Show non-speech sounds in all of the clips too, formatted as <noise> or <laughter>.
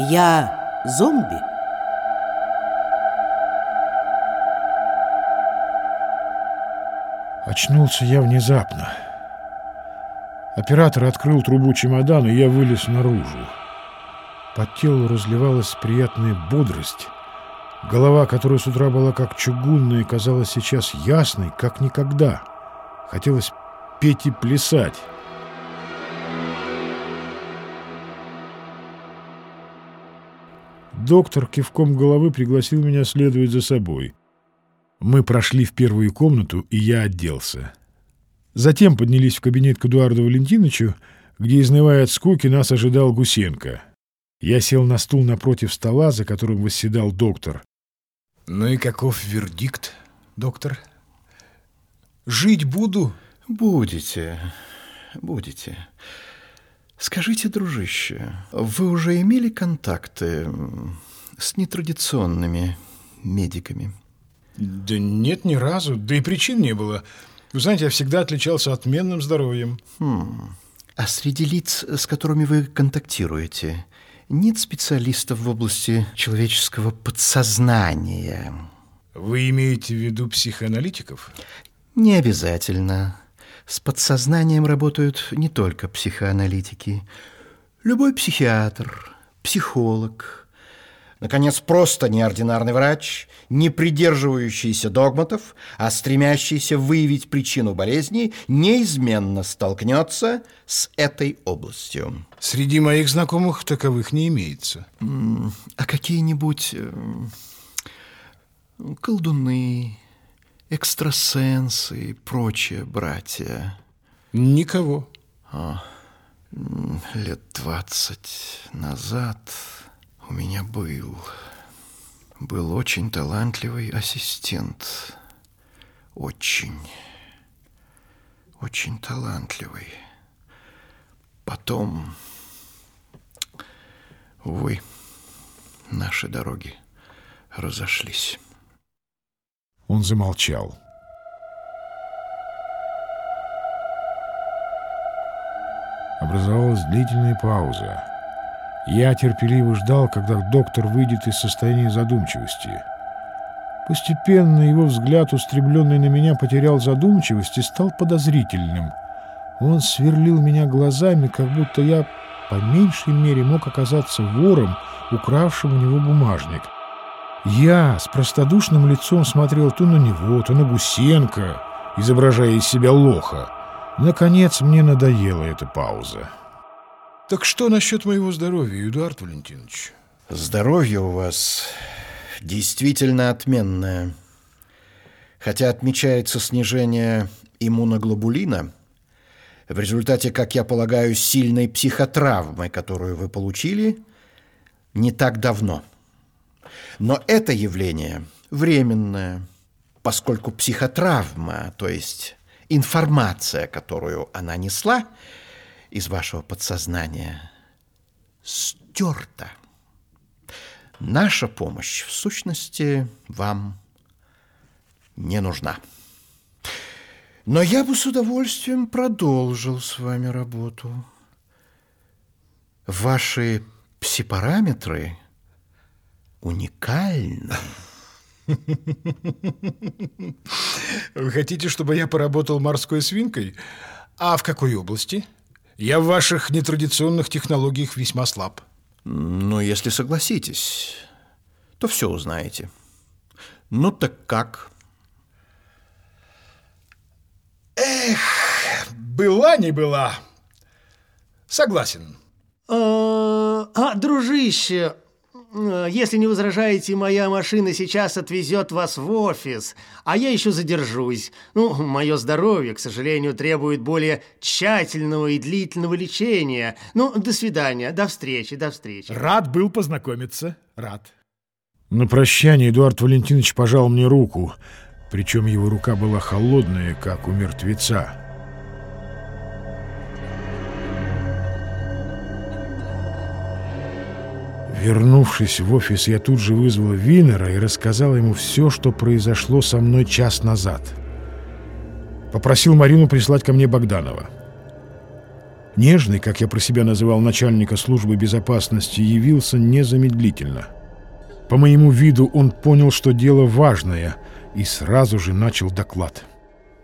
Я зомби? Очнулся я внезапно. Оператор открыл трубу чемодана, и я вылез наружу. По телу разливалась приятная бодрость. Голова, которая с утра была как чугунная, казалась сейчас ясной, как никогда. Хотелось петь и плясать. Доктор кивком головы пригласил меня следовать за собой. Мы прошли в первую комнату, и я оделся. Затем поднялись в кабинет к Эдуарду Валентиновичу, где, изнывая от скуки, нас ожидал Гусенко. Я сел на стул напротив стола, за которым восседал доктор. Ну и каков вердикт, доктор? Жить буду? Будете, будете. Скажите, дружище, вы уже имели контакты с нетрадиционными медиками? Да нет, ни разу. Да и причин не было. Вы знаете, я всегда отличался отменным здоровьем. Хм. А среди лиц, с которыми вы контактируете, нет специалистов в области человеческого подсознания? Вы имеете в виду психоаналитиков? Не обязательно. С подсознанием работают не только психоаналитики. Любой психиатр, психолог, наконец, просто неординарный врач, не придерживающийся догматов, а стремящийся выявить причину болезни, неизменно столкнется с этой областью. Среди моих знакомых таковых не имеется. А какие-нибудь э, колдуны, экстрасенсы и прочие братья? Никого. А, лет двадцать назад у меня был, был очень талантливый ассистент. Очень, очень талантливый. Потом, увы, наши дороги разошлись. Он замолчал. Образовалась длительная пауза. Я терпеливо ждал, когда доктор выйдет из состояния задумчивости. Постепенно его взгляд, устремленный на меня, потерял задумчивость и стал подозрительным. Он сверлил меня глазами, как будто я по меньшей мере мог оказаться вором, укравшим у него бумажник — я с простодушным лицом смотрел то на него, то на Гусенко, изображая из себя лоха. Наконец мне надоела эта пауза. Так что насчет моего здоровья, Эдуард Валентинович? Здоровье у вас действительно отменное. Хотя отмечается снижение иммуноглобулина, в результате, как я полагаю, сильной психотравмы, которую вы получили не так давно – но это явление временное, поскольку психотравма, то есть информация, которую она несла из вашего подсознания, стерта. Наша помощь, в сущности, вам не нужна. Но я бы с удовольствием продолжил с вами работу. Ваши псипараметры – уникальным. Вы хотите, чтобы я поработал морской свинкой? А в какой области? Я в ваших нетрадиционных технологиях весьма слаб. Ну, если согласитесь, то все узнаете. Ну так как? Эх, была не была. Согласен. А, а дружище, если не возражаете, моя машина сейчас отвезет вас в офис, а я еще задержусь. Ну, мое здоровье, к сожалению, требует более тщательного и длительного лечения. Ну, до свидания, до встречи, до встречи. Рад был познакомиться, рад. На прощание Эдуард Валентинович пожал мне руку, причем его рука была холодная, как у мертвеца. Вернувшись в офис, я тут же вызвал Винера и рассказал ему все, что произошло со мной час назад. Попросил Марину прислать ко мне Богданова. Нежный, как я про себя называл начальника службы безопасности, явился незамедлительно. По моему виду он понял, что дело важное, и сразу же начал доклад.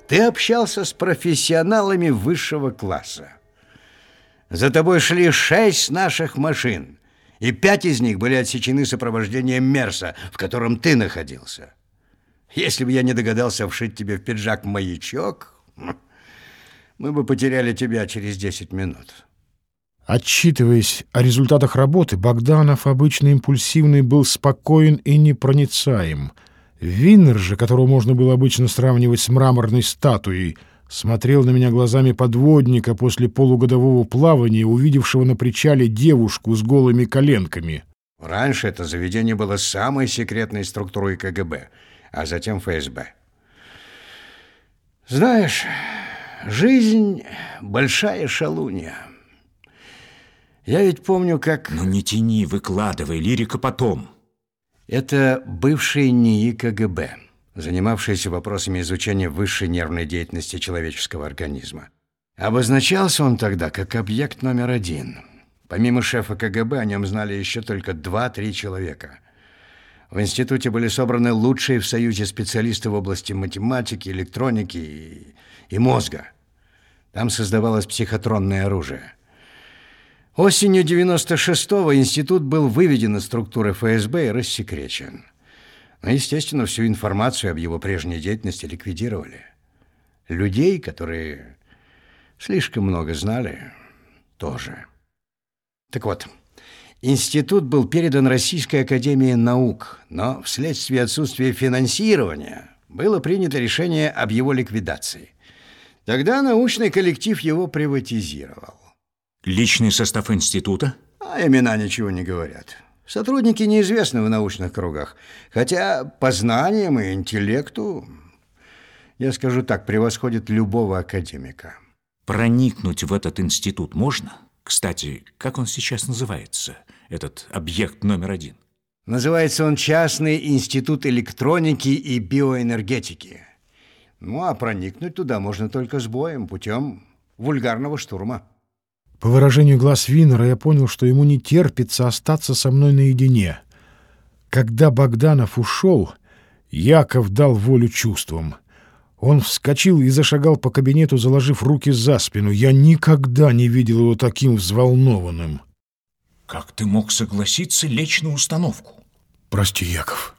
Ты общался с профессионалами высшего класса. За тобой шли шесть наших машин, и пять из них были отсечены сопровождением Мерса, в котором ты находился. Если бы я не догадался вшить тебе в пиджак маячок, мы бы потеряли тебя через 10 минут. Отчитываясь о результатах работы, Богданов, обычно импульсивный, был спокоен и непроницаем. Виннер же, которого можно было обычно сравнивать с мраморной статуей, смотрел на меня глазами подводника после полугодового плавания, увидевшего на причале девушку с голыми коленками. Раньше это заведение было самой секретной структурой КГБ, а затем ФСБ. Знаешь, жизнь — большая шалунья. Я ведь помню, как... Ну не тяни, выкладывай, лирика потом. Это бывший НИИ КГБ, занимавшийся вопросами изучения высшей нервной деятельности человеческого организма. Обозначался он тогда как объект номер один. Помимо шефа КГБ о нем знали еще только два-три человека. В институте были собраны лучшие в Союзе специалисты в области математики, электроники и, и мозга. Там создавалось психотронное оружие. Осенью 96-го институт был выведен из структуры ФСБ и рассекречен. Но, естественно, всю информацию об его прежней деятельности ликвидировали. Людей, которые слишком много знали, тоже. Так вот, институт был передан Российской Академии Наук, но вследствие отсутствия финансирования было принято решение об его ликвидации. Тогда научный коллектив его приватизировал. Личный состав института? А имена ничего не говорят. Сотрудники неизвестны в научных кругах, хотя по знаниям и интеллекту, я скажу так, превосходят любого академика. Проникнуть в этот институт можно? Кстати, как он сейчас называется, этот объект номер один? Называется он Частный институт электроники и биоэнергетики. Ну, а проникнуть туда можно только с боем, путем вульгарного штурма. По выражению глаз Винера я понял, что ему не терпится остаться со мной наедине. Когда Богданов ушел, Яков дал волю чувствам. Он вскочил и зашагал по кабинету, заложив руки за спину. Я никогда не видел его таким взволнованным. Как ты мог согласиться лечь на установку? Прости, Яков.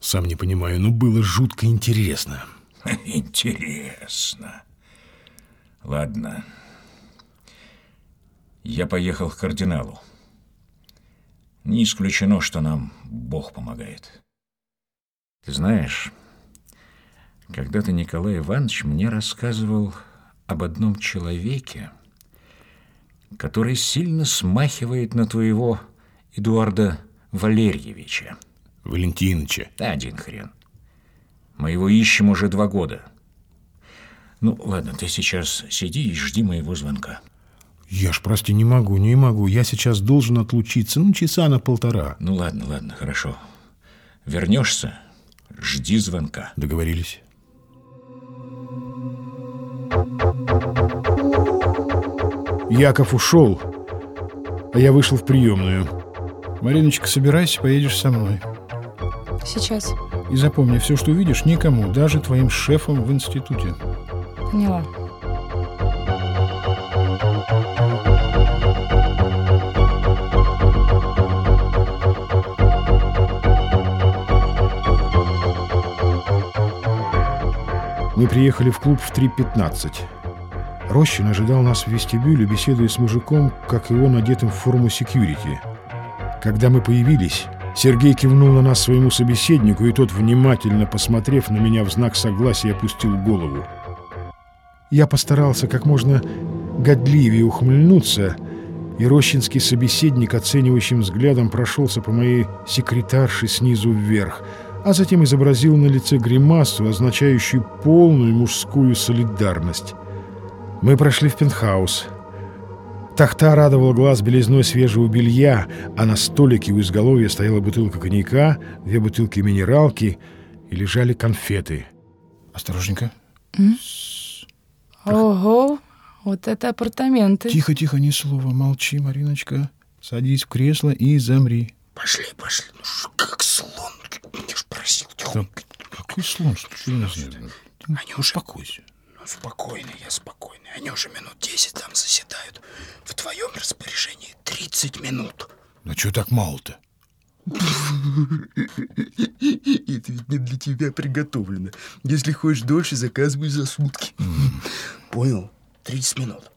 Сам не понимаю, но было жутко интересно. <laughs> Интересно. Ладно. Я поехал к кардиналу. Не исключено, что нам Бог помогает. Ты знаешь, когда-то Николай Иванович мне рассказывал об одном человеке, который сильно смахивает на твоего Эдуарда Валерьевича. Валентиновича. Да, один хрен. Мы его ищем уже два года. Ну, ладно, ты сейчас сиди и жди моего звонка. Я ж, прости, не могу, не могу. Я сейчас должен отлучиться, ну, часа на полтора. Ну, ладно, ладно, хорошо. Вернешься, жди звонка. Договорились. Яков ушел, а я вышел в приемную. Мариночка, собирайся, поедешь со мной. Сейчас. И запомни, все, что увидишь, никому, даже твоим шефам в институте. Поняла. Мы приехали в клуб в 3.15. Рощин ожидал нас в вестибюле, беседуя с мужиком, как и он, одетым в форму секьюрити. Когда мы появились, Сергей кивнул на нас своему собеседнику, и тот, внимательно посмотрев на меня в знак согласия, опустил голову. Я постарался как можно годливее ухмыльнуться, и рощинский собеседник оценивающим взглядом прошелся по моей секретарше снизу вверх, а затем изобразил на лице гримасу, означающую полную мужскую солидарность. Мы прошли в пентхаус. Тахта радовал глаз белизной свежего белья, а на столике у изголовья стояла бутылка коньяка, две бутылки минералки и лежали конфеты. Осторожненько. Ого, Вот это апартаменты. Тихо, тихо, ни слова. Молчи, Мариночка. Садись в кресло и замри. Пошли, пошли. Ну, как слон. Просил тихонько. какой слон? Что Они уже... Успокойся. Ну, спокойный я, спокойный. Они уже минут 10 там заседают. В твоем распоряжении 30 минут. Ну что так мало-то? <laughs> Это ведь не для тебя приготовлено. Если хочешь дольше, заказывай за сутки. Понял? 30 минут.